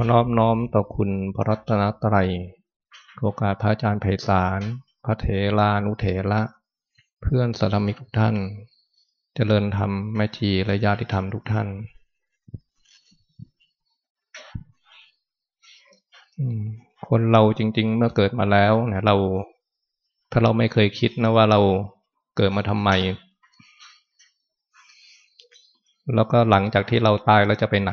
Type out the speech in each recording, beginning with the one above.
อนอบน้อมต่อคุณพระรัตนตรัยโอกาสพระอาจารย์ไพศาล พระเถรานุเถระ เพื่อนสารมิกทุกท่าน เจริญธรรมแม่ชีและญาติธรรมทุกท่าน คนเราจริง ๆ เมื่อเกิดมาแล้วเนี่ยเรา ถ้าเราไม่เคยคิดนะว่าเราเกิดมาทำไม แล้วก็หลังจากที่เราตายแล้วจะไปไหน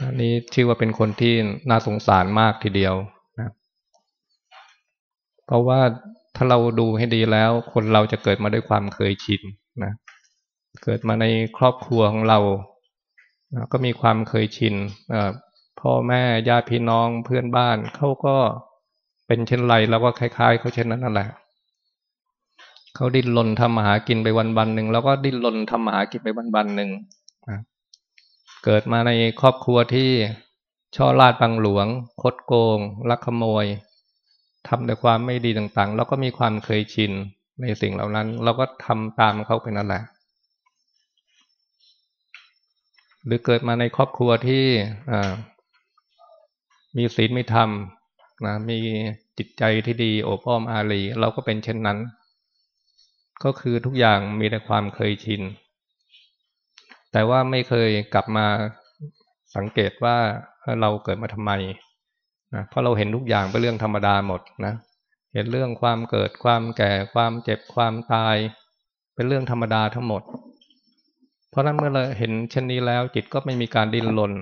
นนี้ชื่อว่าเป็นคนที่น่าสงสารมากทีเดียวนะเพราะว่าถ้าเราดูให้ดีแล้ว คนเราจะเกิดมาด้วยความเคยชินนะเกิดมาในครอบครัวของเรานะก็มีความเคยชินพ่อแม่ญาติพี่น้องเพื่อนบ้านเขาก็เป็นเช่นไรแล้วก็คล้ายๆเขาเช่นนั้นนั่นแหละเขาดิ้นรนทำมาหากินไปวันวันหนึ่งแล้วก็ดิ้นรนทำมาหากินไปวันวันหนึ่งนะ เกิดมาในครอบครัวที่ช่อลาดบังหลวง คดโกง ลักขโมยทำแต่ความไม่ดีต่างๆ แล้วก็มีความเคยชินในสิ่งเหล่านั้น เราก็ทำตามเขาไปนั่นแหละ หรือเกิดมาในครอบครัวที่มีศีลมีธรรมนะมีจิตใจที่ดีโอบอ้อมอารี เราก็เป็นเช่นนั้น ก็คือทุกอย่างมีแต่ความเคยชิน แต่ว่าไม่เคยกลับมาสังเกตว่าเราเกิดมาทำไมนะเพราะเราเห็นทุกอย่างเป็นเรื่องธรรมดาหมดนะเห็นเรื่องความเกิดความแก่ความเจ็บความตาย เป็นเรื่องธรรมดาทั้งหมด เพราะนั้นเมื่อเราเห็นเช่นนี้แล้ว จิตก็ไม่มีการดิ้นรน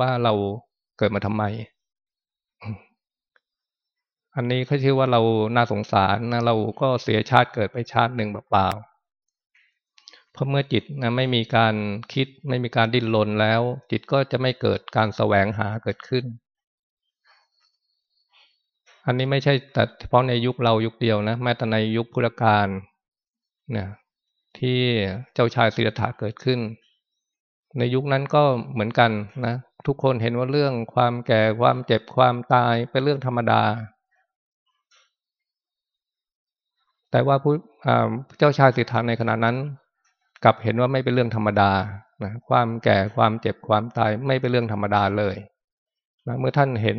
ว่าเราเกิดมาทำไม อันนี้เขาชื่อว่าเราน่าสงสารนะเราก็เสียชาติเกิดไปชาติหนึ่งเปล่า เพราะเมื่อจิตนะไม่มีการคิดไม่มีการดิ้นรนแล้ว จิตก็จะไม่เกิดการแสวงหาเกิดขึ้น อันนี้ไม่ใช่แต่เฉพาะในยุคเรายุคเดียวนะแม้แต่ในยุคพุทธกาลเนี่ยที่เจ้าชายสิทธัตถะเกิดขึ้น ในยุคนั้นก็เหมือนกันนะทุกคนเห็นว่าเรื่องความแก่ความเจ็บความตายเป็นเรื่องธรรมดา แต่ว่าผู้เจ้าชายสิทธัตถะในขณะนั้น กลับเห็นว่าไม่เป็นเรื่องธรรมดานะความแก่ความเจ็บความตายไม่เป็นเรื่องธรรมดาเลยนะเมื่อท่านเห็น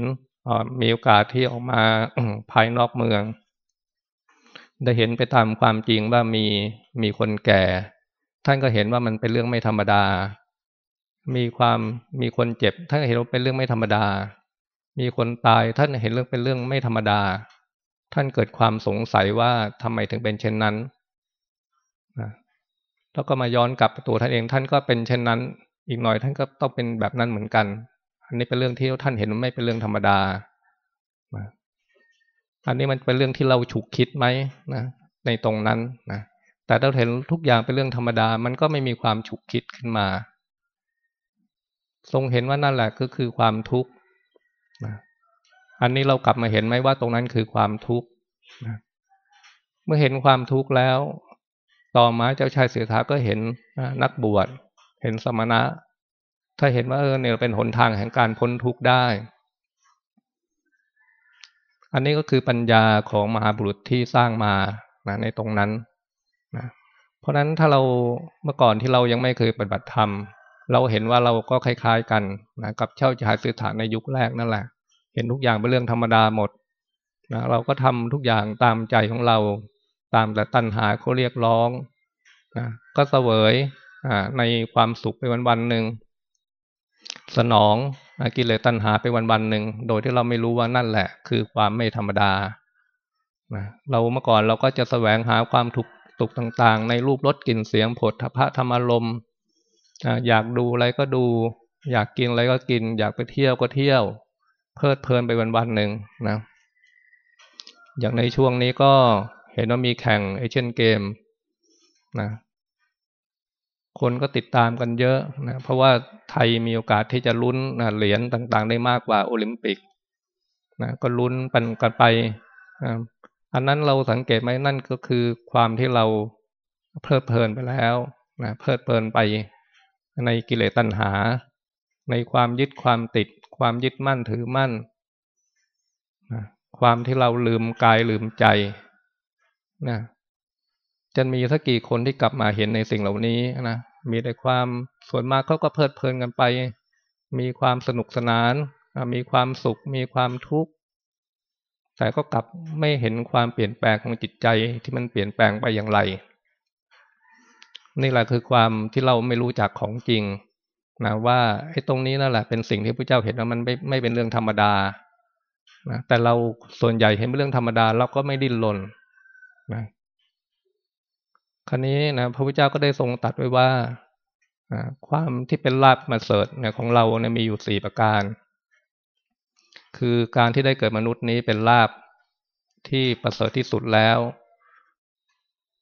มีโอกาสที่ออกมาภายนอกเมือง ได้เห็นไปตามความจริงว่ามีมีคนแก่ ท่านก็เห็นว่ามันเป็นเรื่องไม่ธรรมดา มีความมีคนเจ็บ ท่านเห็นว่าเป็นเรื่องไม่ธรรมดา มีคนตายท่านเห็นเรื่องเป็นเรื่องไม่ธรรมดา ท่านเกิดความสงสัยว่าทำไมถึงเป็นเช่นนั้น แล้วก็มาย้อนกลับตัวท่านเองท่านก็เป็นเช่นนั้น อีกหน่อยท่านก็ต้องเป็นแบบนั้นเหมือนกัน อันนี้เป็นเรื่องที่ท่านเห็นไม่เป็นเรื่องธรรมดา อันนี้มันเป็นเรื่องที่เราฉุกคิดไหมนะในตรงนั้นนะแต่ถ้าเห็นทุกอย่างเป็นเรื่องธรรมดา มันก็ไม่มีความฉุกคิดขึ้นมา ทรงเห็นว่านั่นแหละก็คือความทุกข์นะอันนี้เรากลับมาเห็นไหมว่าตรงนั้นคือความทุกข์นะเมื่อเห็นความทุกข์แล้ว ต่อมาเจ้าชายเสือถาก็เห็นนักบวชเห็นสมณะ ถ้าเห็นว่าเออเนี่ยเป็นหนทางแห่งการพ้นทุกข์ได้ อันนี้ก็คือปัญญาของมหาบุรุษที่สร้างมานะในตรงนั้นนะเพราะฉะนั้นถ้าเราเมื่อก่อนที่เรายังไม่เคยปฏิบัติธรรม เราเห็นว่าเราก็คล้าย ๆ กันนะกับเจ้าชายเสือถาในยุคแรกนั่นแหละ เห็นทุกอย่างเป็นเรื่องธรรมดาหมดนะเราก็ทำทุกอย่างตามใจของเรา ตามแต่ตัณหาเขาเรียกร้องนะก็เสวยในความสุขไปวันวันหนึ่งสนองกิเลสตัณหาไปวันวันหนึ่งโดยที่เราไม่รู้ว่านั่นแหละ คือความไม่ธรรมดานะเราเมื่อก่อนเราก็จะแสวงหาความถูกตุกต่างๆ ในรูปรสกลิ่นเสียงผลพะธรรมารมณ์อยากดูอะไรก็ดู อยากกินอะไรก็กิน อยากไปเที่ยวก็เที่ยว เพลิดเพลินไปวันวันหนึ่งนะอย่างในช่วงนี้ก็ เห็นว่ามีแข่งเอเชียนเกมนะคนก็ติดตามกันเยอะนะเพราะว่าไทยมีโอกาสที่จะลุ้นนะเหรียญต่างๆ ได้มากกว่าโอลิมปิกนะก็ลุ้นปันกันไปอันนั้นเราสังเกตไหมนั่นก็คือความที่เราเพลิดเพลินไปแล้วนะเพลิดเพลินไปในกิเลสตัณหา ในความยึดความติด ความยึดมั่นถือมั่นนะความที่เราลืมกายลืมใจ นะจะมีสักกี่คนที่กลับมาเห็นในสิ่งเหล่านี้นะมีแต่ความส่วนมากเขาก็เพลิดเพลินกันไป มีความสนุกสนาน มีความสุข มีความทุกข์แต่ก็กลับไม่เห็นความเปลี่ยนแปลงของจิตใจที่มันเปลี่ยนแปลงไปอย่างไร นี่แหละคือความที่เราไม่รู้จักของจริงนะว่าไอ้ตรงนี้นั่นแหละเป็นสิ่งที่พระเจ้าเห็นว่ามันไม่ไม่เป็นเรื่องธรรมดานะแต่เราส่วนใหญ่เห็นเป็นเรื่องธรรมดาเราก็ไม่ดิ้นรน นะคราวนี้นะพระพุทธเจ้าก็ได้ทรงตัดไว้ว่าความที่เป็นลาบมาเสริฐเนี่ยของเราเนี่ยมีอยู่สี่ประการ คือการที่ได้เกิดมนุษย์นี้เป็นลาบที่ประเสริฐที่สุดแล้ว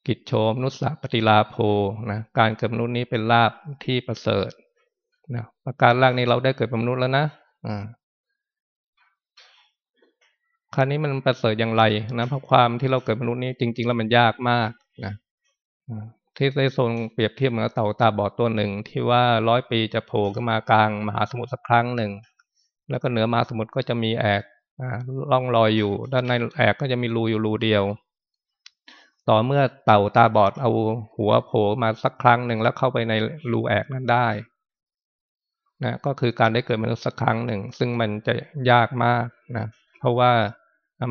กิจโชมนุสสะปฏิลาโภนะการเกิดมนุษย์นี้เป็นลาบที่ประเสริฐนะประการแรกนี้เราได้เกิดเป็นมนุษย์แล้วนะอ่า คราวนี้มันประเสริฐอย่างไรนะเพราะความที่เราเกิดมนุษย์นี้จริง ๆ แล้วมันยากมากนะที่ได้ทรงเปรียบเทียบเหมือนเต่าตาบอดตัวหนึ่ง ที่ว่าร้อยปีจะโผล่ขึ้นมากลางมหาสมุทรสักครั้งหนึ่ง แล้วก็เหนือมหาสมุทรก็จะมีแอกล่องลอยอยู่ ด้านในแอกก็จะมีรูอยู่รูเดียว ต่อเมื่อเต่าตาบอดเอาหัวโผล่มาสักครั้งหนึ่งแล้วเข้าไปในรูแอกนั้นได้นะก็คือการได้เกิดมนุษย์สักครั้งหนึ่ง ซึ่งมันจะยากมากนะเพราะว่า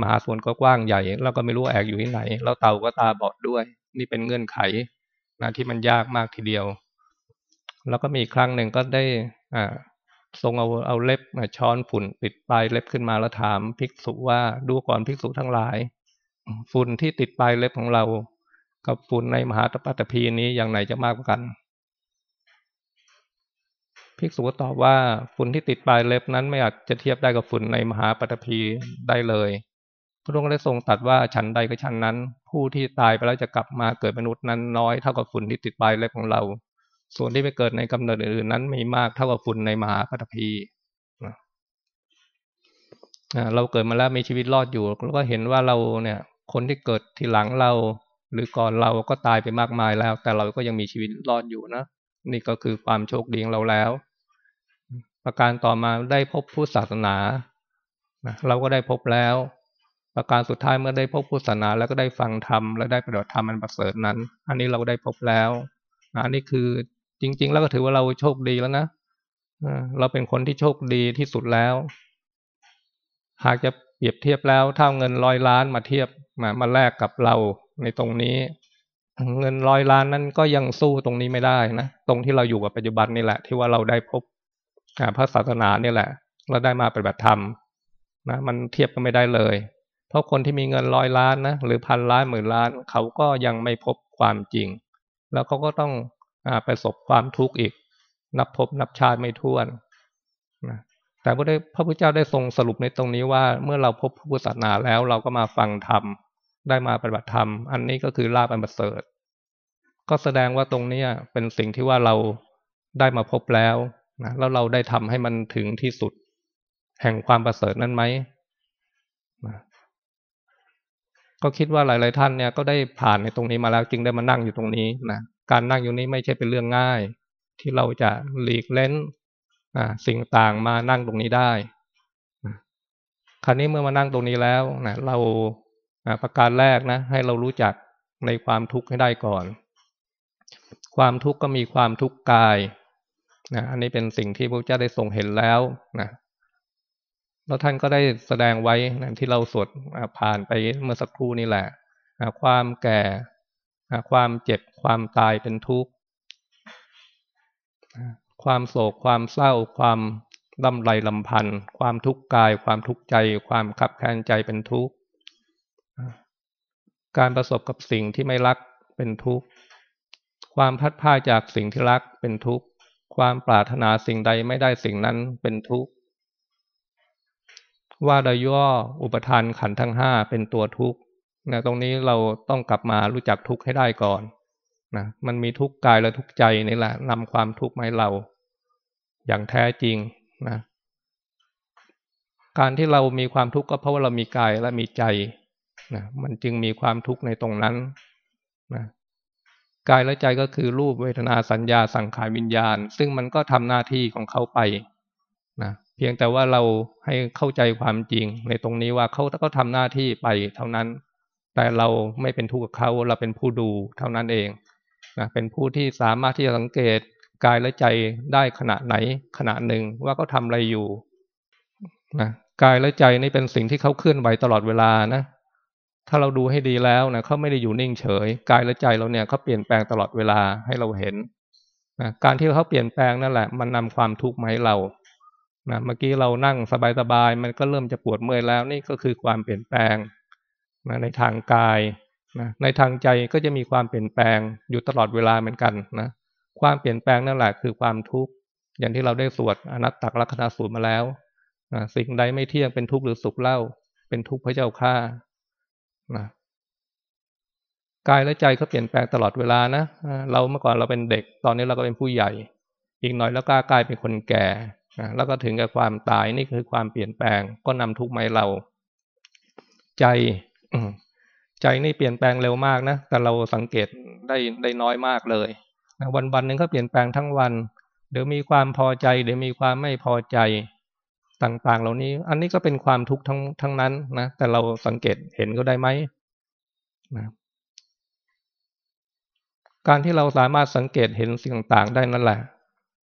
มหาสมุทรก็กว้างใหญ่ เราก็ไม่รู้แอกอยู่ที่ไหนแล้วเต่าก็ตาบอดด้วย นี่เป็นเงื่อนไขนะที่มันยากมากทีเดียว แล้วก็มีครั้งหนึ่งก็ได้อ่าทรงเอาเอาเล็บมาช้อนฝุ่นปิดปลายเล็บขึ้นมาแล้วถามภิกษุว่าดูก่อนภิกษุทั้งหลาย ฝุ่นที่ติดปลายเล็บของเรา กับฝุ่นในมหาตปัตภีนี้อย่างไหนจะมากกว่ากันภิกษุตอบว่าฝุ่นที่ติดปลายเล็บนั้นไม่อาจจะเทียบได้กับฝุ่นในมหาปฐพีได้เลย พระองค์ได้ทรงตัดว่าฉันใดก็ฉันนั้น ผู้ที่ตายไปแล้วจะกลับมาเกิดมนุษย์นั้นน้อยเท่ากับฝุ่นที่ติดปลายเล็บของเรา ส่วนที่ไปเกิดในกำเนิดอื่นนั้นมีมากเท่ากับฝุ่นในมหาปฐพีเราเกิดมาแล้วมีชีวิตรอดอยู่แล้วก็เห็นว่าเราเนี่ย คนที่เกิดทีหลังเรา หรือก่อนเราก็ตายไปมากมายแล้ว แต่เราก็ยังมีชีวิตรอดอยู่นะนี่ก็คือความโชคดีของเราแล้ว ประการต่อมาได้พบผู้ศาสนาเราก็ได้พบแล้ว ประการสุดท้ายเมื่อได้พบพุทธศาสนาแล้วก็ได้ฟังธรรมและได้ปฏิบัติธรรมมันประเสริฐนั้น อันนี้เราได้พบแล้วอันนี้คือจริง ๆ แล้วก็ถือว่าเราโชคดีแล้วนะเราเป็นคนที่โชคดีที่สุดแล้ว หากจะเปรียบเทียบแล้วถ้าเงินร้อยล้านมาเทียบมามาแลกกับเราในตรงนี้ เงินร้อยล้านนั้นก็ยังสู้ตรงนี้ไม่ได้นะตรงที่เราอยู่กับปัจจุบันนี่แหละ ที่ว่าเราได้พบพระศาสนาเนี่ยแหละ เราได้มาปฏิบัติธรรมนะมันเทียบกันไม่ได้เลย เพราะคนที่มีเงินร้อยล้านนะหรือพันล้านหมื่นล้าน เขาก็ยังไม่พบความจริง แล้วเขาก็ต้องอประสบความทุกข์อีก นับพบนับชาติไม่ท้วนนะแต่พระพระพุทธเจ้าได้ทรงสรุปในตรงนี้ว่า เมื่อเราพบพระพุทธศาสนาแล้วเราก็มาฟังธรรมได้มาปฏิบัติธรรม อันนี้ก็คือลาภอันประเสริฐก็แสดงว่าตรงนี้เป็นสิ่งที่ว่าเราได้มาพบแล้วนะแล้วเราได้ทำให้มันถึงที่สุด แห่งความประเสริฐนั้นไหมนะ ก็คิดว่าหลาย ๆ ท่านเนี่ยก็ได้ผ่านในตรงนี้มาแล้วจึงได้มานั่งอยู่ตรงนี้นะการนั่งอยู่นี้ไม่ใช่เป็นเรื่องง่าย ที่เราจะหลีกเล้นสิ่งต่างมานั่งตรงนี้ได้คราวนี้เมื่อมานั่งตรงนี้แล้วนะเราประการแรกนะให้เรารู้จักในความทุกข์ให้ได้ก่อน ความทุกข์ก็มีความทุกข์กายนะอันนี้เป็นสิ่งที่พระเจ้าได้ทรงเห็นแล้วนะ แล้วท่านก็ได้แสดงไว้นะที่เราสวดผ่านไปเมื่อสักครู่นี่แหละความแก่ความเจ็บความตายเป็นทุกข์ความโศกความเศร้า ความลำไรลำพันธ์ความทุกข์กาย ความทุกข์ใจ ความขับแค้นใจเป็นทุกข์การประสบกับสิ่งที่ไม่รักเป็นทุกข์ความพัดพาจากสิ่งที่รักเป็นทุกข์ความปรารถนาสิ่งใดไม่ได้สิ่งนั้นเป็นทุกข์ ว่าโดยย่ออุปทานขันทั้งห้าเป็นตัวทุกข์นะตรงนี้เราต้องกลับมารู้จักทุกข์ให้ได้ก่อนนะมันมีทุกข์กายและทุกข์ใจนี่แหละนำความทุกข์มาให้เรา อย่างแท้จริงนะการที่เรามีความทุกข์ก็เพราะว่าเรามีกายและมีใจนะมันจึงมีความทุกข์ในตรงนั้นนะกายและใจก็คือรูปเวทนาสัญญาสังขารวิญญาณ ซึ่งมันก็ทำหน้าที่ของเขาไป เพียงแต่ว่าเราให้เข้าใจความจริง ในตรงนี้ว่าเขาก็ทำหน้าที่ไปเท่านั้น แต่เราไม่เป็นทุกข์กับเขาเราเป็นผู้ดูเท่านั้นเองนะเป็นผู้ที่สามารถที่จะสังเกตกายและใจได้ขณะไหนขณะหนึ่งว่าเขาทาอะไรอยู่นะกายและใจนี่เป็นสิ่งที่เขาเคลื่อนไหวตลอดเวลานะถ้าเราดูให้ดีแล้วนะเขาไม่ได้อยู่นิ่งเฉย กายและใจเราเนี่ยเขาเปลี่ยนแปลงตลอดเวลาให้เราเห็นนะการที่เขาเปลี่ยนแปลงนั่นแหละ มันนำความทุกข์มาให้เรา นะเมื่อกี้เรานั่งสบายๆมันก็เริ่มจะปวดเมื่อยแล้วนี่ก็คือความเปลี่ยนแปลงนะในทางกายนะในทางใจก็จะมีความเปลี่ยนแปลงอยู่ตลอดเวลาเหมือนกันนะความเปลี่ยนแปลงนั่นแหละคือความทุกข์อย่างที่เราได้สวดอนัตตลักษณสูตรมาแล้วนะสิ่งใดไม่เที่ยงเป็นทุกข์หรือสุขเล่า เป็นทุกข์พระเจ้าข้านะกายและใจก็เปลี่ยนแปลงตลอดเวลานะเราเมื่อก่อนเราเป็นเด็ก ตอนนี้เราก็เป็นผู้ใหญ่ อีกหน่อยแล้วก็กลายเป็นคนแก่ แล้วก็ถึงกับความตายนี่คือความเปลี่ยนแปลง ก็นำทุกข์มาให้เรา ใจใจนี่เปลี่ยนแปลงเร็วมากนะแต่เราสังเกตได้ได้น้อยมากเลยวันวันหนึ่งก็เปลี่ยนแปลงทั้งวัน เดี๋ยวมีความพอใจ เดี๋ยวมีความไม่พอใจต่างๆ เหล่านี้ อันนี้ก็เป็นความทุกข์ทั้งทั้งนั้นนะแต่เราสังเกตเห็นก็ได้ไหมนะการที่เราสามารถสังเกตเห็นสิ่งต่างๆได้นั่นแหละ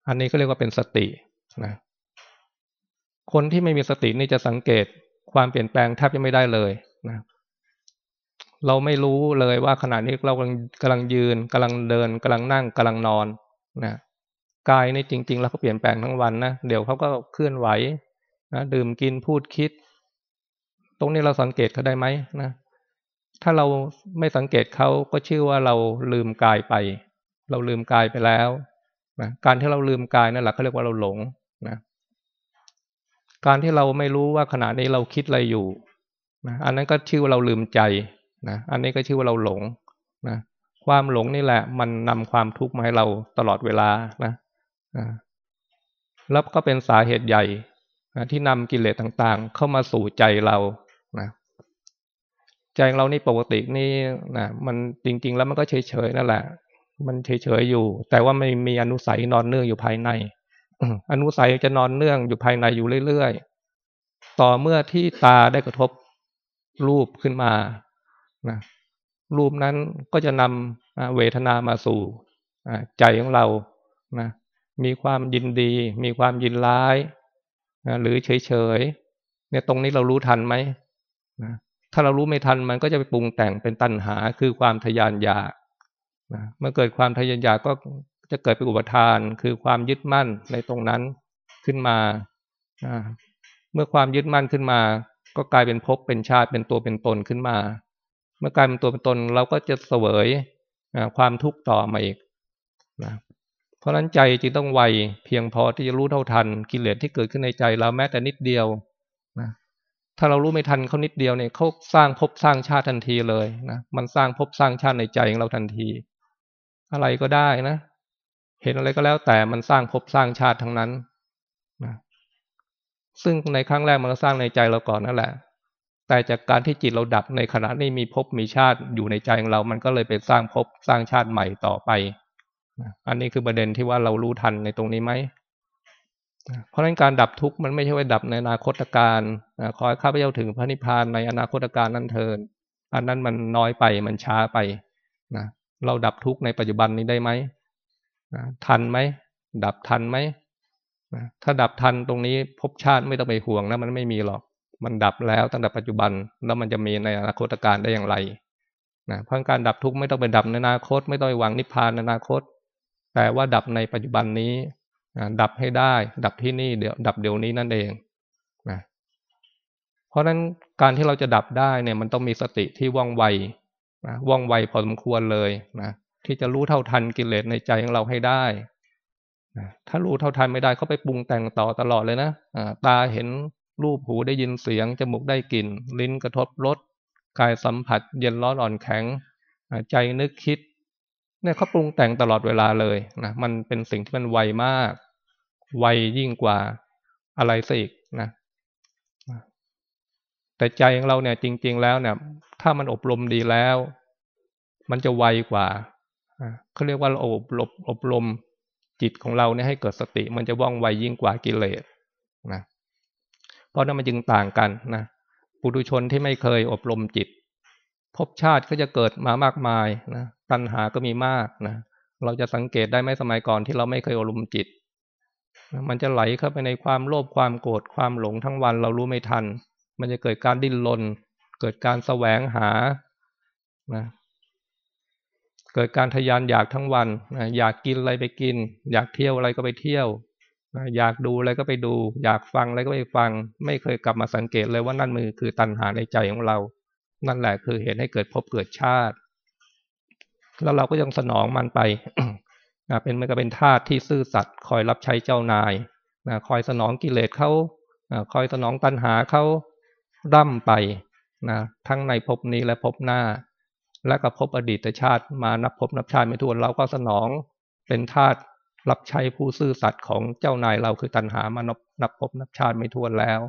อันนี้ก็เรียกว่าเป็นสติ นะคนที่ไม่มีสตินี่จะสังเกตความเปลี่ยนแปลงแทบจะไม่ได้เลยนะเราไม่รู้เลยว่าขณะนี้เรากำลังกำลังยืนกำลังเดินกำลังนั่งกำลังนอนนะกายนี่จริง ๆ แล้วเขาเปลี่ยนแปลงทั้งวันนะเดี๋ยวเขาก็เคลื่อนไหวนะดื่มกินพูดคิด ตรงนี้เราสังเกตเขาได้ไหมนะถ้าเราไม่สังเกตเขาก็ชื่อว่าเราลืมกายไป เราลืมกายไปแล้วนะการที่เราลืมกายนั่นแหละเขาเรียกว่าเราหลง นะการที่เราไม่รู้ว่าขณะนี้เราคิดอะไรอยู่นะอันนั้นก็ชื่อว่าเราลืมใจนะอันนี้ก็ชื่อว่าเราหลงนะความหลงนี่แหละ มันนำความทุกข์มาให้เราตลอดเวลานะนะแล้วก็เป็นสาเหตุใหญ่นะที่นำกิเลสต่างๆ เข้ามาสู่ใจเรานะใจเรานี่ปกตินี่นะมันจริง ๆ แล้วมันก็เฉยๆนั่นแหละ มันเฉยๆอยู่ แต่ว่าไม่มีอนุสัยนอนเนื่องอยู่ภายใน อนุสัยจะนอนเนื่องอยู่ภายในอยู่เรื่อยๆ ต่อเมื่อที่ตาได้กระทบรูปขึ้นมานะรูปนั้นก็จะนำเวทนามาสู่ใจของเรานะมีความยินดี มีความยินร้ายนะหรือเฉยๆเนี่ยตรงนี้เรารู้ทันไหมนะถ้าเรารู้ไม่ทันมันก็จะไปปรุงแต่งเป็นตัณหาคือความทยานอยากนะเมื่อเกิดความทยานอยากก็ จะเกิดเป็นอุปทานคือความยึดมั่นในตรงนั้นขึ้นมา เมื่อความยึดมั่นขึ้นมา ก็กลายเป็นภพเป็นชาติเป็นตัวเป็นตนขึ้นมา เมื่อกลายเป็นตัวเป็นตนเราก็จะเสวยความทุกข์ต่อมาอีกนะเพราะนั้นใจจึงต้องไวเพียงพอที่จะรู้เท่าทันกิเลสที่เกิดขึ้นในใจเราแม้แต่นิดเดียวนะถ้าเรารู้ไม่ทันเขานิดเดียวเนี่ยเขาสร้างภพสร้างชาติทันทีเลยนะมันสร้างภพสร้างชาติในใจของเราทันที อะไรก็ได้นะ เห็นอะไรก็แล้วแต่มันสร้างภพสร้างชาติทั้งนั้นนะซึ่งในครั้งแรกมันก็สร้างในใจเราก่อนนั่นแหละ แต่จากการที่จิตเราดับในขณะนี้มีภพมีชาติอยู่ในใจของเรา มันก็เลยไปสร้างภพสร้างชาติใหม่ต่อไป อันนี้คือประเด็นที่ว่าเรารู้ทันในตรงนี้ไหม เพราะฉะนั้นการดับทุกข์มันไม่ใช่ว่าดับในอนาคตการขอให้ข้าพเจ้าถึงพระนิพพานในอนาคตการนั้นเทิน อันนั้นมันน้อยไปมันช้าไปนะ เราดับทุกข์ในปัจจุบันนี้ได้ไหม ทันไหมดับทันไหมถ้าดับทันตรงนี้ภพชาติไม่ต้องไปห่วงนะมันไม่มีหรอก มันดับแล้วตั้งแต่ปัจจุบันแล้วมันจะมีในอนาคตการได้อย่างไรนะเพราะการดับทุกข์ไม่ต้องไปดับในอนาคต ไม่ต้องไปหวังนิพพานในอนาคต แต่ว่าดับในปัจจุบันนี้นะดับให้ได้ ดับที่นี่เดี๋ยวดับเดี๋ยวนี้นั่นเองนะเพราะฉะนั้นการที่เราจะดับได้เนี่ยมันต้องมีสติที่ว่องไวนะว่องไวพอสมควรเลยนะ ที่จะรู้เท่าทันกิเลสในใจของเราให้ได้ถ้ารู้เท่าทันไม่ได้เขาไปปรุงแต่งต่อตลอดเลยนะตาเห็นรูปหูได้ยินเสียง จมูกได้กลิ่น ลิ้นกระทบรสกายสัมผัส เย็นร้อนอ่อนแข็ง ใจนึกคิดเนี่ยเขาปรุงแต่งตลอดเวลาเลยนะมันเป็นสิ่งที่มันไวมาก ไวยิ่งกว่าอะไรสิอีกนะแต่ใจของเราเนี่ยจริง ๆ แล้วเนี่ย ถ้ามันอบรมดีแล้ว มันจะไวกว่า เขาเรียกว่าเราอบรมอบรมจิตของเราเนี่ยให้เกิดสติ มันจะว่องไวยิ่งกว่ากิเลสนะเพราะนั้นมันจึงต่างกันนะปุถุชนที่ไม่เคยอบรมจิตภพชาติก็จะเกิดมามากมายนะตัณหาก็มีมากนะเราจะสังเกตได้ไหมสมัยก่อนที่เราไม่เคยอารมจิต มันจะไหลเข้าไปในความโลภความโกรธความหลงทั้งวันเรารู้ไม่ทัน มันจะเกิดการดิ้นรนเกิดการแสวงหานะ เกิดการทยานอยากทั้งวันอยากกินอะไรไปกิน อยากเที่ยวอะไรก็ไปเที่ยว อยากดูอะไรก็ไปดู อยากฟังอะไรก็ไปฟัง ไม่เคยกลับมาสังเกตเลยว่านั่นมือคือตัณหาในใจของเรา นั่นแหละคือเหตุให้เกิดพบเกิดชาติ แล้วเราก็ยังสนองมันไปเป็นมันก็เป็นทาสที่ซื่อสัตย์คอยรับใช้เจ้านายคอยสนองกิเลสเขาคอยสนองตัณหาเขาร่ำไปนะทั้งในภพนี้และภพหน้า และก็พบอดีตชาติมานับพบนับชาติไม่ถ้วนเราก็สนองเป็นทาสรับใช้ผู้ซื่อสัตย์ของเจ้านายเราคือตัณหามานับนับพบนับชาติไม่ถ้วนแล้ว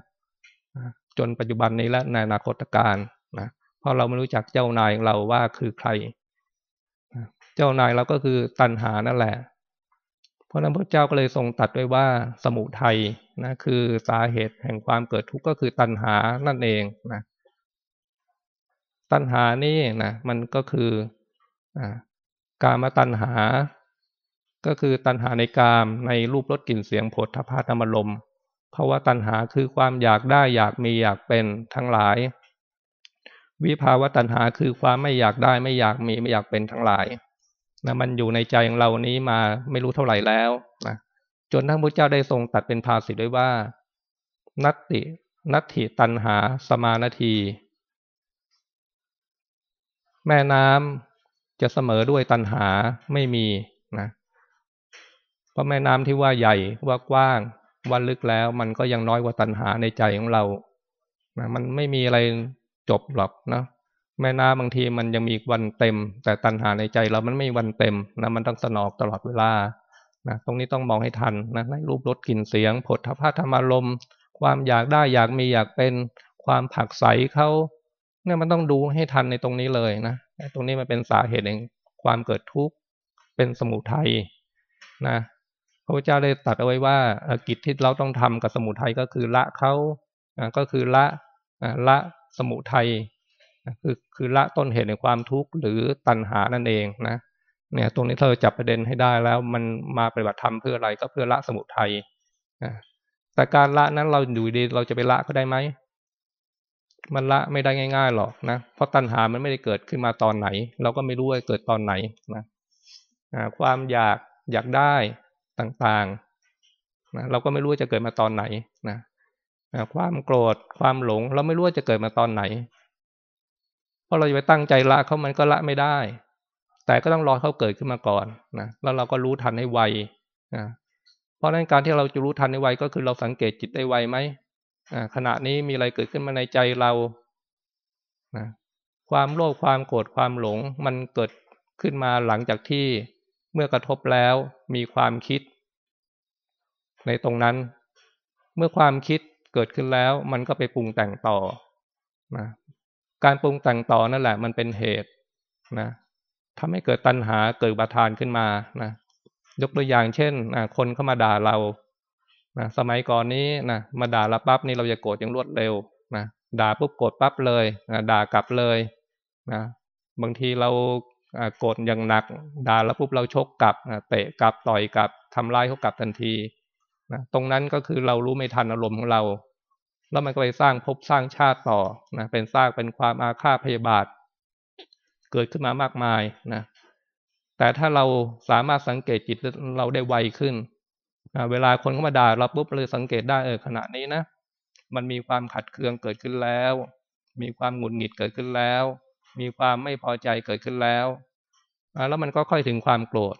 จนปัจจุบันนี้และในอนาคตการนะเพราะเราไม่รู้จักเจ้านายเราว่าคือใคร เจ้านายเราก็คือตัณหานั่นแหละ เพราะนั้นพระเจ้าก็เลยทรงตัดไว้ว่าสมุทัยนะคือสาเหตุแห่งความเกิดทุกข์ก็คือตัณหานั่นเองนะ ตัณหานี่นะมันก็คืออการมาตัณหา ก็คือตัณหาในกามในรูปรสกลิ่นเสียงผลทพาธรรมลมเพราะว่าตัณหาคือความอยากได้อยากมีอยากเป็นทั้งหลาย วิภาวะตัณหาคือความไม่อยากได้ไม่อยากมีไม่อยากเป็นทั้งหลายนะมันอยู่ในใจของเรานี้มาไม่รู้เท่าไหร่แล้วนะจนทั้งพระเจ้าได้ทรงตัดเป็นภาษิตด้วยว่า นัตติ นัตถิตัณหา สมานาที แม่น้ำจะเสมอด้วยตันหาไม่มีนะเพราะแม่น้ำที่ว่าใหญ่ว่ากว้างว่าลึกแล้ว มันก็ยังน้อยกว่าตันหาในใจของเรานะมันไม่มีอะไรจบหรอกนะแม่น้ำบางทีมันยังมีวันเต็ม แต่ตันหาในใจเรามันไม่มีวันเต็มนะมันต้องสนอกตลอดเวลานะตรงนี้ต้องมองให้ทันนะในรูปรสกลิ่นเสียงผลทพาธรรมารมความอยากได้อยากมีอยากเป็น ความผักใสเขา เนี่ยมันต้องดูให้ทันในตรงนี้เลยนะตรงนี้มันเป็นสาเหตุแห่งความเกิดทุกข์เป็นสมุทัยนะพระพุทธเจ้าได้ตรัสเอาไว้ว่ากิจที่เราต้องทำกับสมุทัยก็คือละเขาก็คือละละสมุทัยคือคือละต้นเหตุแห่งความทุกข์หรือตัณหานั่นเองนะเนี่ยตรงนี้เธอจับประเด็นให้ได้แล้วมันมาปฏิบัติธรรมเพื่ออะไรก็เพื่อละสมุทัยแต่การละนั้นเราอยู่ดีเราจะไปละก็ได้ไหม มันละไม่ได้ง่าย ๆหรอกนะเพราะตัณหามันไม่ได้เกิดขึ้นมาตอนไหน เราก็ไม่รู้ว่าเกิดตอนไหนนะความอยากอยากได้ต่างๆนะเราก็ไม่รู้ว่าจะเกิดมาตอนไหนนะความโกรธความหลง เราไม่รู้ว่าจะเกิดมาตอนไหน เพราะเราจะไปตั้งใจละเขามันก็ละไม่ได้ แต่ก็ต้องรอเขาเกิดขึ้นมาก่อนนะแล้วเราก็รู้ทันให้ไวนะเพราะนั้นการที่เราจะรู้ทันให้ไวก็คือเราสังเกตจิตได้ไวไหม ขณะนี้มีอะไรเกิดขึ้นมาในใจเรานะความโลภความโกรธความหลง มันเกิดขึ้นมาหลังจากที่เมื่อกระทบแล้วมีความคิด ในตรงนั้น เมื่อความคิดเกิดขึ้นแล้ว มันก็ไปปรุงแต่งต่อนะการปรุงแต่งต่อนั่นแหละ มันเป็นเหตุนะทำให้เกิดตัณหาเกิดบาทานขึ้นมานะยกตัวอย่างเช่นคนเข้ามาด่าเรา นะสมัยก่อนนี้นะมาด่าเราปั๊บนี่เราจะโกรธอย่างรวดเร็วนะด่าปุ๊บโกรธปั๊บเลยนะด่ากลับเลยนะบางทีเราโกรธอย่างหนัก ด่าแล้วปุ๊บเราชกกลับเตะกลับต่อยกลับทำร้ายเขากลับทันทีนะตรงนั้นก็คือเรารู้ไม่ทันอารมณ์ของเรา แล้วมันก็ไปสร้างภพสร้างชาติต่อนะเป็นสร้างเป็นความอาฆาตพยาบาท เกิดขึ้นมามากมายนะแต่ถ้าเราสามารถสังเกตจิตเราได้ไวขึ้น เวลาคนเข้ามาด่าเราปุ๊บเลยสังเกตได้เออขณะนี้นะมันมีความขัดเคืองเกิดขึ้นแล้ว มีความหงุดหงิดเกิดขึ้นแล้ว มีความไม่พอใจเกิดขึ้นแล้วแล้วมันก็ค่อยถึงความโกรธ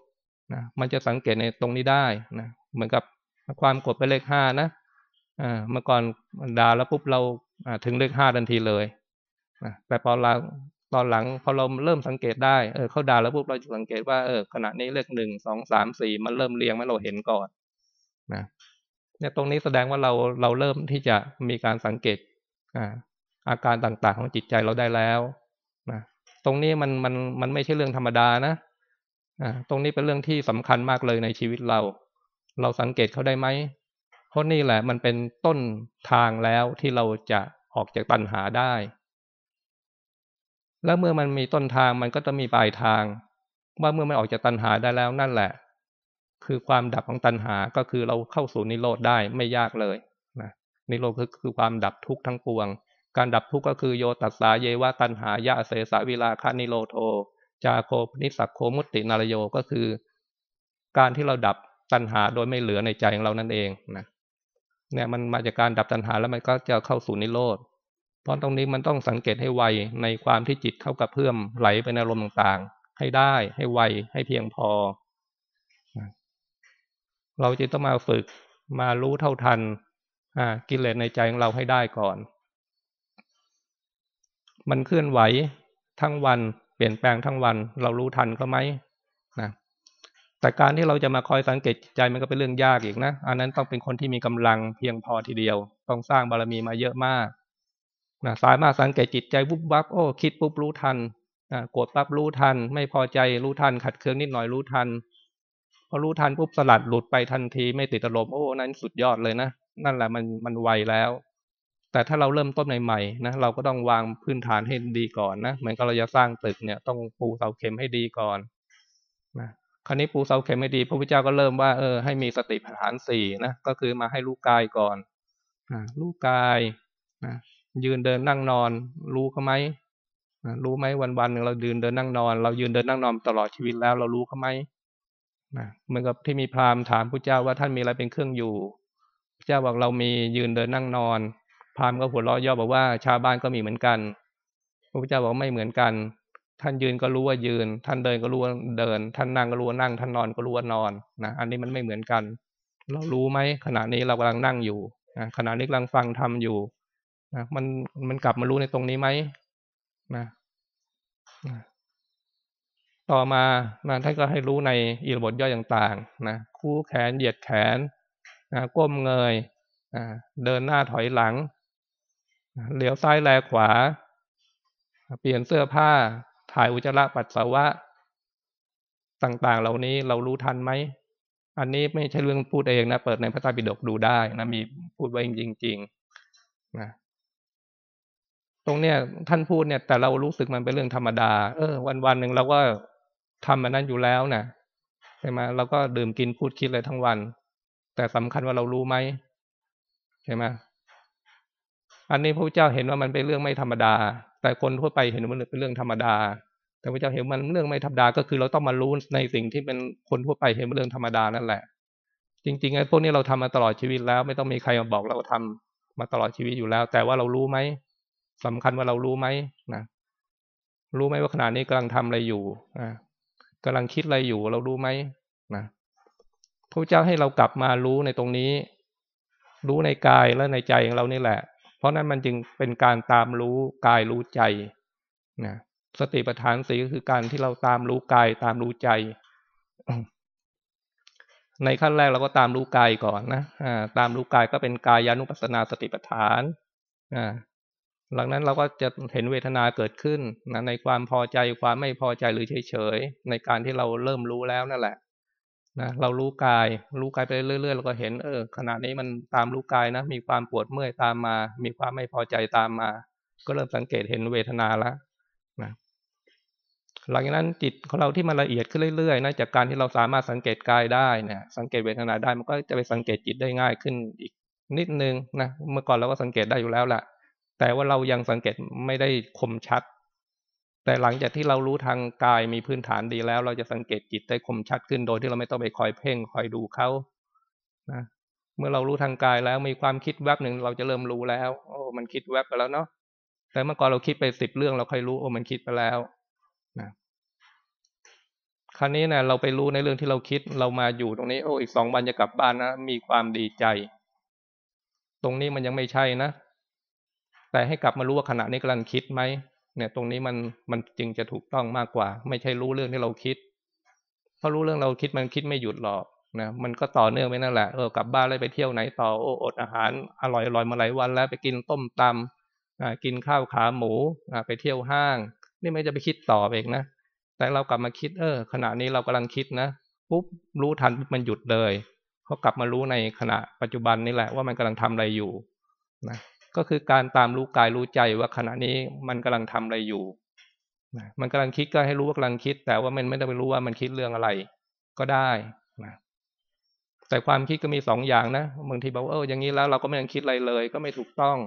นะมันจะสังเกตในตรงนี้ได้นะเหมือนกับความโกรธเป็นเลขห้านะเมื่อก่อนด่าแล้วปุ๊บเราถึงเลขห้าทันทีเลยนะแต่พอเราตอนหลังพอเราเริ่มสังเกตได้เออเขาด่าแล้วปุ๊บเราจะสังเกตว่าเออขณะนี้เลขหนึ่งสองสามสี่มันเริ่มเรียงมเราเห็นก่อน นะเนี่ยตรงนี้แสดงว่าเราเราเริ่มที่จะมีการสังเกตอาอาการต่างๆของจิตใจเราได้แล้วนะตรงนี้มันมันมันไม่ใช่เรื่องธรรมดานะอ่าตรงนี้เป็นเรื่องที่สำคัญมากเลยในชีวิตเรา เราสังเกตเขาได้ไหมเพราะนี่แหละมันเป็นต้นทางแล้วที่เราจะออกจากปัญหาได้ แล้วเมื่อมันมีต้นทางมันก็จะมีปลายทาง ว่าเมื่อไม่ออกจากตัณหาได้แล้วนั่นแหละ คือความดับของตัณหาก็คือเราเข้าสู่นิโรธได้ไม่ยากเลยนะนิโรธคือคือความดับทุกข์ทั้งปวง การดับทุกข์ก็คือโยตัสสาเยวะตัณหายะเสสาวิลาคานิโรโท จาโคนิสักโคมุตตินารโยก็คือ การที่เราดับตัณหาโดยไม่เหลือในใจของเรานั่นเองนะเนี่ยมันมาจากการดับตัณหาแล้วมันก็จะเข้าสู่นิโรธเพราะตรงนี้มันต้องสังเกตให้ไวในความที่จิตเข้ากับเพื่อมไหลไปในอารมณ์ต่างๆ ให้ได้ให้ไวให้เพียงพอ เราจะต้องมาฝึกมารู้เท่าทันกิเลสในใจของเราให้ได้ก่อน มันเคลื่อนไหวทั้งวัน เปลี่ยนแปลงทั้งวัน เรารู้ทันก็ไหมนะแต่การที่เราจะมาคอยสังเกตใจมันก็เป็นเรื่องยากอีกนะ อันนั้นต้องเป็นคนที่มีกำลังเพียงพอทีเดียว ต้องสร้างบารมีมาเยอะมากนะสามารถสังเกตจิตใจวุบวับโอ้คิดปุ๊บรู้ทันนะโกรธปั๊บรู้ทัน ไม่พอใจรู้ทัน ขัดเคืองนิดหน่อยรู้ทัน อรู้ทันปุ๊บสลัดหลุดไปทันทีไม่ติดอารมณ์โอ้นั้นสุดยอดเลยนะนั่นแหละมันมันไวแล้ว แต่ถ้าเราเริ่มต้นใหม่ๆนะเราก็ต้องวางพื้นฐานให้ดีก่อนนะเหมือนกับเราจะสร้างตึกเนี่ยต้องปูเสาเข็มให้ดีก่อนนะคราวนี้ปูเสาเข็มไม่ดี พระพุทธเจ้าก็เริ่มว่าเออให้มีสติปัฏฐานสี่นะก็คือมาให้รู้กายก่อนอรู้กายนะยืนเดินนั่งนอน รู้เขาไหมรู้ไหมวันวันหนึ่งเรายืนเดินนั่งนอน เรายืนเดินนั่งนอนตลอดชีวิตแล้วเรารู้เขาไหม นะเหมือนกับที่มีพราหมณ์ถามพระเจ้าว่าท่านมีอะไรเป็นเครื่องอยู่พระเจ้าบอกเรามียืนเดินนั่งนอน พราหมณ์ก็หัวเราะย่อบอกว่าชาวบ้านก็มีเหมือนกัน พระพุทธเจ้าบอกไม่เหมือนกัน ท่านยืนก็รู้ว่ายืน ท่านเดินก็รู้ว่าเดิน ท่านนั่งก็รู้ว่านั่ง ท่านนอนก็รู้ว่านอนนะอันนี้มันไม่เหมือนกัน เรารู้ไหมขณะนี้เรากำลังนั่งอยู่นะขณะนี้กำลังฟังทำอยู่นะมันมันกลับมารู้ในตรงนี้ไหมนะนะ ต่อมานะท่านก็ให้รู้ในอิรบทย่อยต่างๆนะคู่แขนเหยียดแขนนะก้มเงยนะเดินหน้าถอยหลังเหลียวซ้ายแลขวา เปลี่ยนเสื้อผ้า ถ่ายอุจจาระปัสสาวะ ต่างๆ เหล่านี้เรารู้ทันไหม อันนี้ไม่ใช่เรื่องพูดเองนะ เปิดในพระไตรปิฎกดูได้นะ มีพูดไว้จริงๆนะตรงเนี้ยท่านพูดเนี่ย แต่เรารู้สึกมันเป็นเรื่องธรรมดา เออ วันวันหนึ่งเราก็ ทำมันนั้นอยู่แล้วนะใช่ไหมเราก็ดื่มกินพูดคิดเลยทั้งวัน แต่สำคัญว่าเรารู้ไหมใช่ไหมอันนี้พระเจ้าเห็นว่ามันเป็นเรื่องไม่ธรรมดา แต่คนทั่วไปเห็นมันเป็นเรื่องธรรมดา แต่พระเจ้าเห็นมันเรื่องไม่ธรรมดา ก็คือเราต้องมารู้ในสิ่งที่เป็นคนทั่วไปเห็นเป็นเรื่องธรรมดานั่นแหละ จริงๆไอ้พวกนี้เราทำมาตลอดชีวิตแล้ว ไม่ต้องมีใครมาบอกเราทำมาตลอดชีวิตอยู่แล้ว แต่ว่าเรารู้ไหมสำคัญว่าเรารู้ไหมนะรู้ไหมว่าขณะนี้กำลังทำอะไรอยู่นะ กำลังคิดอะไรอยู่เรารู้ไหมนะพระเจ้าให้เรากลับมารู้ในตรงนี้ รู้ในกายและในใจของเรานี่แหละ เพราะนั้นมันจึงเป็นการตามรู้กายรู้ใจนะสติปัฏฐานสีก็คือการที่เราตามรู้กายตามรู้ใจ ในขั้นแรกเราก็ตามรู้กายก่อนนะตามรู้กายก็เป็นกายานุปัสสนาสติปัฏฐาน หลังนั้นเราก็จะเห็นเวทนาเกิดขึ้นนะในความพอใจความไม่พอใจหรือเฉยๆในการที่เราเริ่มรู้แล้วนั่นแหละนะเรารู้กาย รู้กายไปเรื่อยๆเราก็เห็นเออขณะนี้มันตามรู้กายนะ มีความปวดเมื่อยตามมา มีความไม่พอใจตามมา ก็เริ่มสังเกตเห็นเวทนาแล้วนะหลังจากนั้นจิตของเราที่มันละเอียดขึ้นเรื่อยๆนะจากการที่เราสามารถสังเกตกายได้เนี่ยสังเกตเวทนาได้มันก็จะไปสังเกตจิตได้ง่ายขึ้นอีกนิดนึงนะเมื่อก่อนเราก็สังเกตได้อยู่แล้วแหละ แต่ว่าเรายังสังเกตไม่ได้คมชัด แต่หลังจากที่เรารู้ทางกายมีพื้นฐานดีแล้ว เราจะสังเกตจิตได้คมชัดขึ้นโดยที่เราไม่ต้องไปคอยเพ่งคอยดูเขานะเมื่อเรารู้ทางกายแล้วมีความคิดแวบหนึ่งเราจะเริ่มรู้แล้ว โอ้ มันคิดแวบไปแล้วเนาะแต่เมื่อก่อนเราคิดไปสิบเรื่องเราค่อยรู้โอ้มันคิดไปแล้วนะคราวนี้เนะเราไปรู้ในเรื่องที่เราคิดเรามาอยู่ตรงนี้ โอ้อีกสองวันจะกลับบ้านนะมีความดีใจ ตรงนี้มันยังไม่ใช่นะ แต่ให้กลับมารู้ว่าขณะนี้กำลังคิดไหมเนี่ยตรงนี้มันมันจึงจะถูกต้องมากกว่า ไม่ใช่รู้เรื่องที่เราคิดเพราะรู้เรื่องเราคิดมันคิดไม่หยุดหรอกนะมันก็ต่อเนื่องไปนั่นแหละเออกลับบ้านแล้วไปเที่ยวไหนต่อโอ้อดอาหารอร่อยอร่อยมาหลายวันแล้วไปกินต้มตำกินข้าวขาหมูไปเที่ยวห้าง นี่ไม่จะไปคิดต่อเองนะแต่เรากลับมาคิดเออ ขณะนี้เรากำลังคิดนะปุ๊บรู้ทันมันหยุดเลยเขากลับมารู้ในขณะปัจจุบันนี่แหละว่ามันกำลังทำอะไรอยู่นะ ก็คือการตามรู้กายรู้ใจว่าขณะนี้มันกำลังทำอะไรอยู่นะมันกำลังคิดก็ให้รู้ว่ากำลังคิด แต่ว่ามันไม่ได้ไปรู้ว่ามันคิดเรื่องอะไร ก็ได้นะแต่ความคิดก็มีสองอย่างนะบางทีบอกเอออย่างนี้แล้วเราก็ไม่ต้องคิดอะไรเลย ก็ไม่ถูกต้อง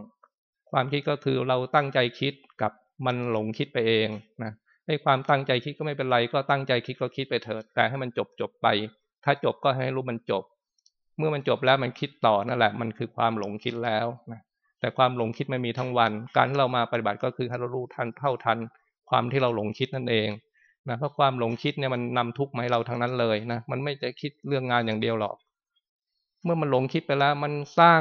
ความคิดก็คือเราตั้งใจคิดกับมันหลงคิดไปเองนะให้ความตั้งใจคิดก็ไม่เป็นไร ก็ตั้งใจคิดก็คิดไปเถิด แต่ให้มันจบจบไป ถ้าจบก็ให้รู้มันจบ เมื่อมันจบแล้วมันคิดต่อนั่นแหละ มันคือความหลงคิดแล้วนะ แต่ความหลงคิดไม่มีทั้งวัน การที่เรามาปฏิบัติก็คือให้เรารู้ทันเท่าทัน ความที่เราหลงคิดนั่นเองนะเพราะความหลงคิดเนี่ยมันนำทุกข์มาให้เราทั้งนั้นเลยนะมันไม่จะคิดเรื่องงานอย่างเดียวหรอก เมื่อมันหลงคิดไปแล้ว มันสร้าง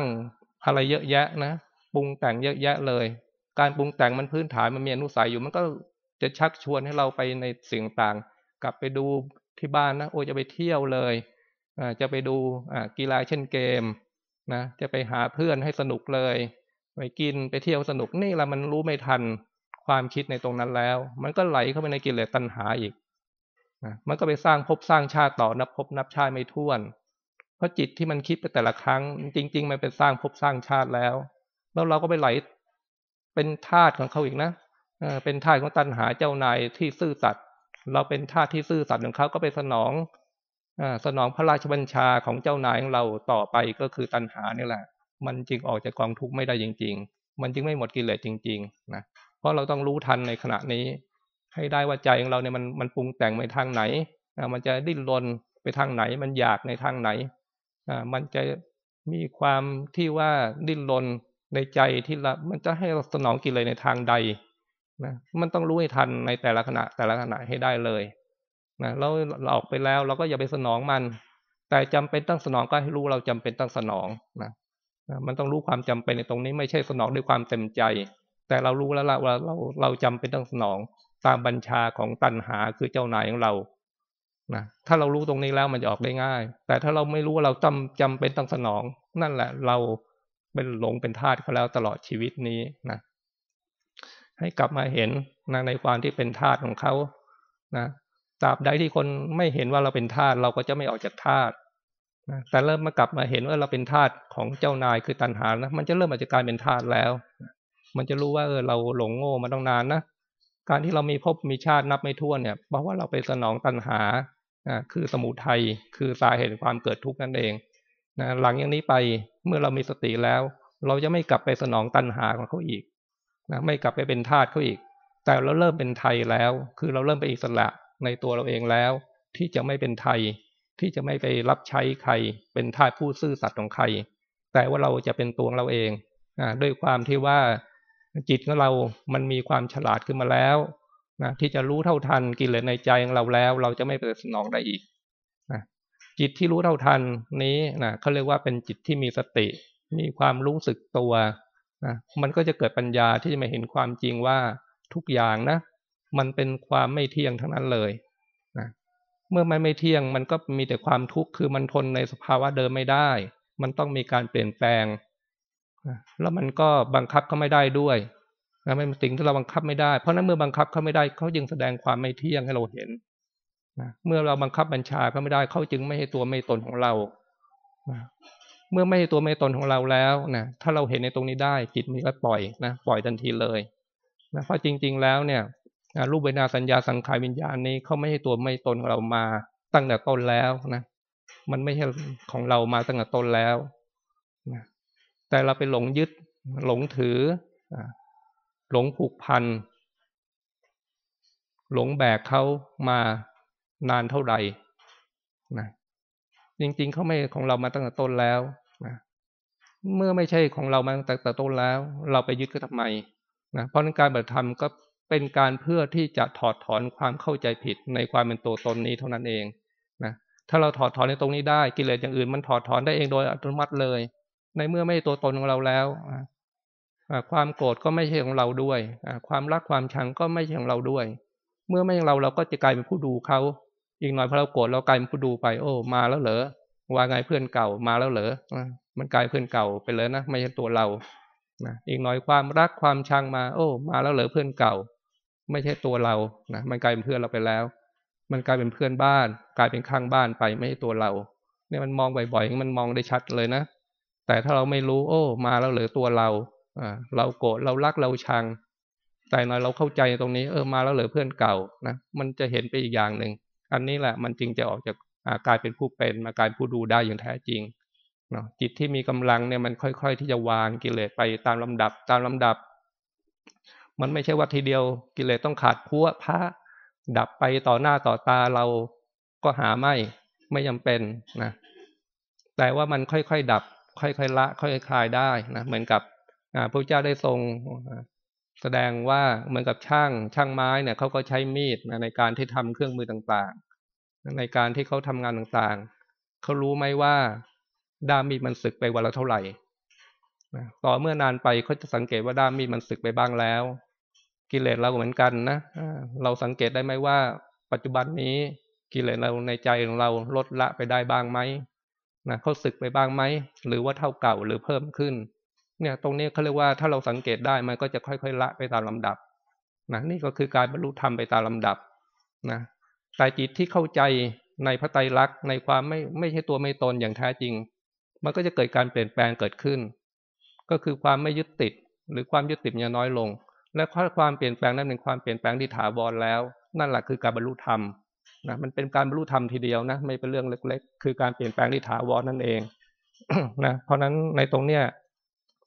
อะไรเยอะแยะนะปรุงแต่งเยอะแยะเลย การปรุงแต่งมันพื้นฐานมันมีอนุสัยอยู่ มันก็จะชักชวนให้เราไปในสิ่งต่าง กลับไปดูที่บ้านนะโอ้จะไปเที่ยวเลยจะไปดูกีฬาเช่นเกมนะจะไปหาเพื่อนให้สนุกเลย ไปกินไปเที่ยวสนุกนี่แหละมันรู้ไม่ทันความคิดในตรงนั้นแล้ว มันก็ไหลเข้าไปในกิเลสตัณหาอีกนะมันก็ไปสร้างภพสร้างชาติต่อนับภพนับชาติไม่ถ้วน เพราะจิตที่มันคิดไปแต่ละครั้ง จริง ๆ มันเป็นสร้างภพสร้างชาติแล้ว แล้วเราก็ไปไหลเป็นทาสของเขาอีกนะเป็นทาสของตัณหาเจ้านายที่ซื่อสัตย์เราเป็นทาสที่ซื่อสัตย์ของเขาก็ไปสนองสนองพระราชบัญชาของเจ้านายของเราต่อไปก็คือตัณหานี่แหละ มันจึงออกจากกองทุกข์ไม่ได้จริง ๆ มันจึงไม่หมดกิเลสจริงๆนะเพราะเราต้องรู้ทันในขณะนี้ ให้ได้ว่าใจของเราเนี่ยมันมันปรุงแต่งไปทางไหนอ่ามันจะดิ้นรนไปทางไหน มันอยากในทางไหนอ่ามันจะมีความที่ว่าดิ้นรนในใจที่ละมันจะให้เราสนองกิเลสในทางใดนะมันต้องรู้ให้ทันในแต่ละขณะแต่ละขณะให้ได้เลยนะเราเราออกไปแล้วเราก็อย่าไปสนองมัน แต่จำเป็นต้องสนองก็ให้รู้เราจำเป็นต้องสนองนะ มันต้องรู้ความจำเป็นในตรงนี้ไม่ใช่สนองด้วยความเต็มใจ แต่เรารู้แล้วละว่าเราเราจำเป็นต้องสนองตามบัญชาของตัณหาคือเจ้านายของเรานะถ้าเรารู้ตรงนี้แล้วมันจะออกได้ง่าย แต่ถ้าเราไม่รู้ว่าเราจำจำเป็นต้องสนอง นั่นแหละเราเป็นหลงเป็นทาสเขาแล้วตลอดชีวิตนี้นะให้กลับมาเห็นนะในความที่เป็นทาสของเขานะตราบใดที่คนไม่เห็นว่าเราเป็นทาสเราก็จะไม่ออกจากทาส แต่เริ่มมากลับมาเห็นว่าเราเป็นทาสของเจ้านายคือตัณหานะมันจะเริ่มอาจจะกลายเป็นทาสแล้ว มันจะรู้ว่าเออเราหลงโง่มาต้องนานนะการที่เรามีภพมีชาตินับไม่ถ้วนเนี่ยเพราะว่าเราไปสนองตัณหาอ่าคือสมุทัยคือสาเหตุความเกิดทุกข์นั่นเองนะหลังอย่างนี้ไปเมื่อเรามีสติแล้ว เราจะไม่กลับไปสนองตัณหาของเขาอีกนะไม่กลับไปเป็นทาสเขาอีก แต่เราเริ่มเป็นไทยแล้ว คือเราเริ่มไปอิสระในตัวเราเองแล้ว ที่จะไม่เป็นไทย ที่จะไม่ไปรับใช้ใคร เป็นทาสผู้ซื่อสัตย์ของใคร แต่ว่าเราจะเป็นตัวเราเองนะด้วยความที่ว่าจิตของเรา มันมีความฉลาดขึ้นมาแล้วนะที่จะรู้เท่าทันกิเลสในใจของเราแล้ว เราจะไม่ไปสนองได้อีกนะจิตที่รู้เท่าทันนี้นะเขาเรียกว่าเป็นจิตที่มีสติ มีความรู้สึกตัวนะมันก็จะเกิดปัญญาที่จะมาเห็นความจริงว่าทุกอย่างนะ มันเป็นความไม่เที่ยงทั้งนั้นเลย เมื่อมันไม่เที่ยงมันก็มีแต่ความทุกข์คือมันทนในสภาวะเดิมไม่ได้ มันต้องมีการเปลี่ยนแปลง แล้วมันก็บังคับเขาไม่ได้ด้วยนะเป็นสิ่งที่เราบังคับไม่ได้ เพราะนั้นเมื่อบังคับเขาไม่ได้เขาจึงแสดงความไม่เที่ยงให้เราเห็นนะเมื่อเราบังคับบัญชาเขาไม่ได้เขาจึงไม่ให้ตัวไม่ตนของเรานะเมื่อไม่ให้ตัวไม่ตนของเราแล้วนะถ้าเราเห็นในตรงนี้ได้จิตมันก็ปล่อยนะปล่อยทันทีเลยนะเพราะจริง ๆ แล้วเนี่ย รูปเวนาสัญญาสังขารวิญญาณนี้เขาไม่ให้ตัวไม่ตนของเรามาตั้งแต่ต้นแล้วนะ มันไม่ใช่ของเรามาตั้งแต่ต้นแล้วนะแต่เราไปหลงยึด หลงถือ หลงผูกพัน หลงแบกเขามานานเท่าไหร่นะจริงๆเขาไม่ของเรามาตั้งแต่ต้นแล้วนะเมื่อไม่ใช่ของเรามาตั้งแต่ต้นแล้ว เราไปยึดก็ทำไมนะเพราะนั้นการปฏิธรรมก็ เป็นการเพื่อที่จะถอดถอนความเข้าใจผิดในความเป็นตัวตนนี้เท่านั้นเองนะถ้าเราถอดถอนในตรงนี้ได้กิเลสอย่างอื่นมันถอดถอนได้เองโดยอัตโนมัติเลย ในเมื่อไม่ตัวตนของเราแล้วความโกรธก็ไม่ใช่ของเราด้วยความรักความชังก็ไม่ใช่ของเราด้วย เมื่อไม่ใช่เราเราก็จะกลายเป็นผู้ดูเขาอีกหน่อยพอเราโกรธเรากลายเป็นผู้ดูไป โอ้ มาแล้วเหรอว่าไงเพื่อนเก่ามาแล้วเหรอมันกลายเพื่อนเก่าไปเลยนะไม่ใช่ตัวเรานะอีกหน่อยความรักความชังมา โอ้ มาแล้วเหรอเพื่อนเก่า ไม่ใช่ตัวเรานะมันกลายเป็นเพื่อนเราไปแล้ว มันกลายเป็นเพื่อนบ้าน กลายเป็นข้างบ้านไปไม่ใช่ตัวเรา เนี่ยมันมองบ่อยๆมันมองได้ชัดเลยนะ แต่ถ้าเราไม่รู้ โอ้ มาแล้วเหลือตัวเราอ่าเราโกรธเรารักเราชัง แต่หน่อยเราเข้าใจตรงนี้เออมาแล้วเหลือเพื่อนเก่านะมันจะเห็นไปอีกอย่างหนึ่งอันนี้แหละมันจึงจะออกจากกลายเป็นผู้เป็นมากลายผู้ดูได้อย่างแท้จริงเนาะจิตที่มีกำลังเนี่ยมันค่อย ๆ ที่จะวางกิเลสไปตามลำดับตามลำดับ มันไม่ใช่ว่าทีเดียวกิเลสต้องขาดพัวพระดับไปต่อหน้าต่อตาเราก็หาไม่ไม่จาเป็นนะแต่ว่ามันค่อยๆดับ ค่อยๆละ ค่อยๆคลายได้นะเหมือนกับพระเจ้าได้ทรงแสดงว่าเหมือนกับช่างช่างไม้เนี่ยเขาก็ใช้มีดในการที่ทำเครื่องมือต่างๆ ในการที่เขาทำงานต่างๆเขารู้ไหมว่าด้ามมีดมันสึกไปวันละเท่าไหร่ ต่อเมื่อนานไปเขาจะสังเกตว่าด้ามมีดมันสึกไปบ้างแล้ว กิเลสเราเหมือนกันนะเราสังเกตได้ไหมว่า ปัจจุบันนี้กิเลสเราในใจของเราลดละไปได้บ้างไหมนะเขาสึกไปบ้างไหมหรือว่าเท่าเก่าหรือเพิ่มขึ้น เนี่ย ตรงนี้เขาเรียกว่าถ้าเราสังเกตได้มันก็จะค่อยๆละไปตามลำดับนะนี่ก็คือการบรรลุธรรมไปตามลำดับนะแต่จิตที่เข้าใจในพระไตรลักษณ์ในความไม่ไม่ใช่ตัวไม่ตนอย่างแท้จริง มันก็จะเกิดการเปลี่ยนแปลงเกิดขึ้น ก็คือความไม่ยึดติด หรือความยึดติดจะน้อยลง และความเปลี่ยนแปลงนั้นเป็นความเปลี่ยนแปลงที่ถาวรแล้ว นั่นแหละคือการบรรลุธรรมนะมันเป็นการบรรลุธรรมทีเดียวนะไม่เป็นเรื่องเล็ก ๆ คือการเปลี่ยนแปลงที่ถาวรนั่นเองนะเพราะฉะนั้นในตรงเนี้ย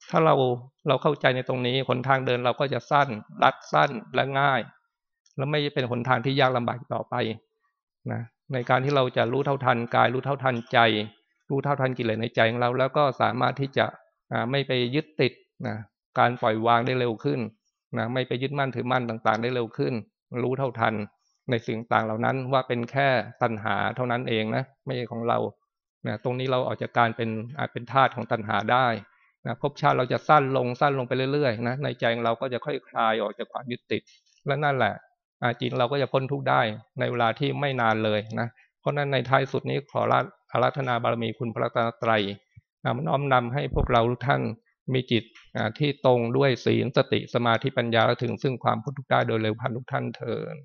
ถ้าเราเราเข้าใจในตรงนี้หนทางเดินเราก็จะสั้นรัดสั้นและง่าย แล้วไม่เป็นหนทางที่ยากลำบากต่อไปนะในการที่เราจะรู้เท่าทันกายรู้เท่าทันใจ รู้เท่าทันกิเลสในใจของเรา แล้วก็สามารถที่จะ ไม่ไปยึดติดนะการปล่อยวางได้เร็วขึ้นนะไม่ไปยึดมั่นถือมั่นต่างๆ ได้เร็วขึ้น รู้เท่าทันในสิ่งต่างเหล่านั้นว่าเป็นแค่ตัณหาเท่านั้นเองนะไม่ใช่ของเรานะตรงนี้เราออกจากการเป็นอาจเป็นธาตุของตัณหาได้นะภพชาติเราจะสั้นลงสั้นลงไปเรื่อยๆนะในใจของเราก็จะค่อยคลายออกจากความยึดติด และนั่นแหละอาจิตเราก็จะพ้นทุกข์ได้ในเวลาที่ไม่นานเลยนะเพราะนั้นในท้ายสุดนี้ขออารัธนาบารมีคุณพระตาไตร นำน้อมนำให้พวกเราทุกท่านมีจิตที่ตรงด้วยศีลสติสมาธิปัญญาถึงซึ่งความพ้นทุกข์ได้โดยเร็วพันทุกท่านเถิด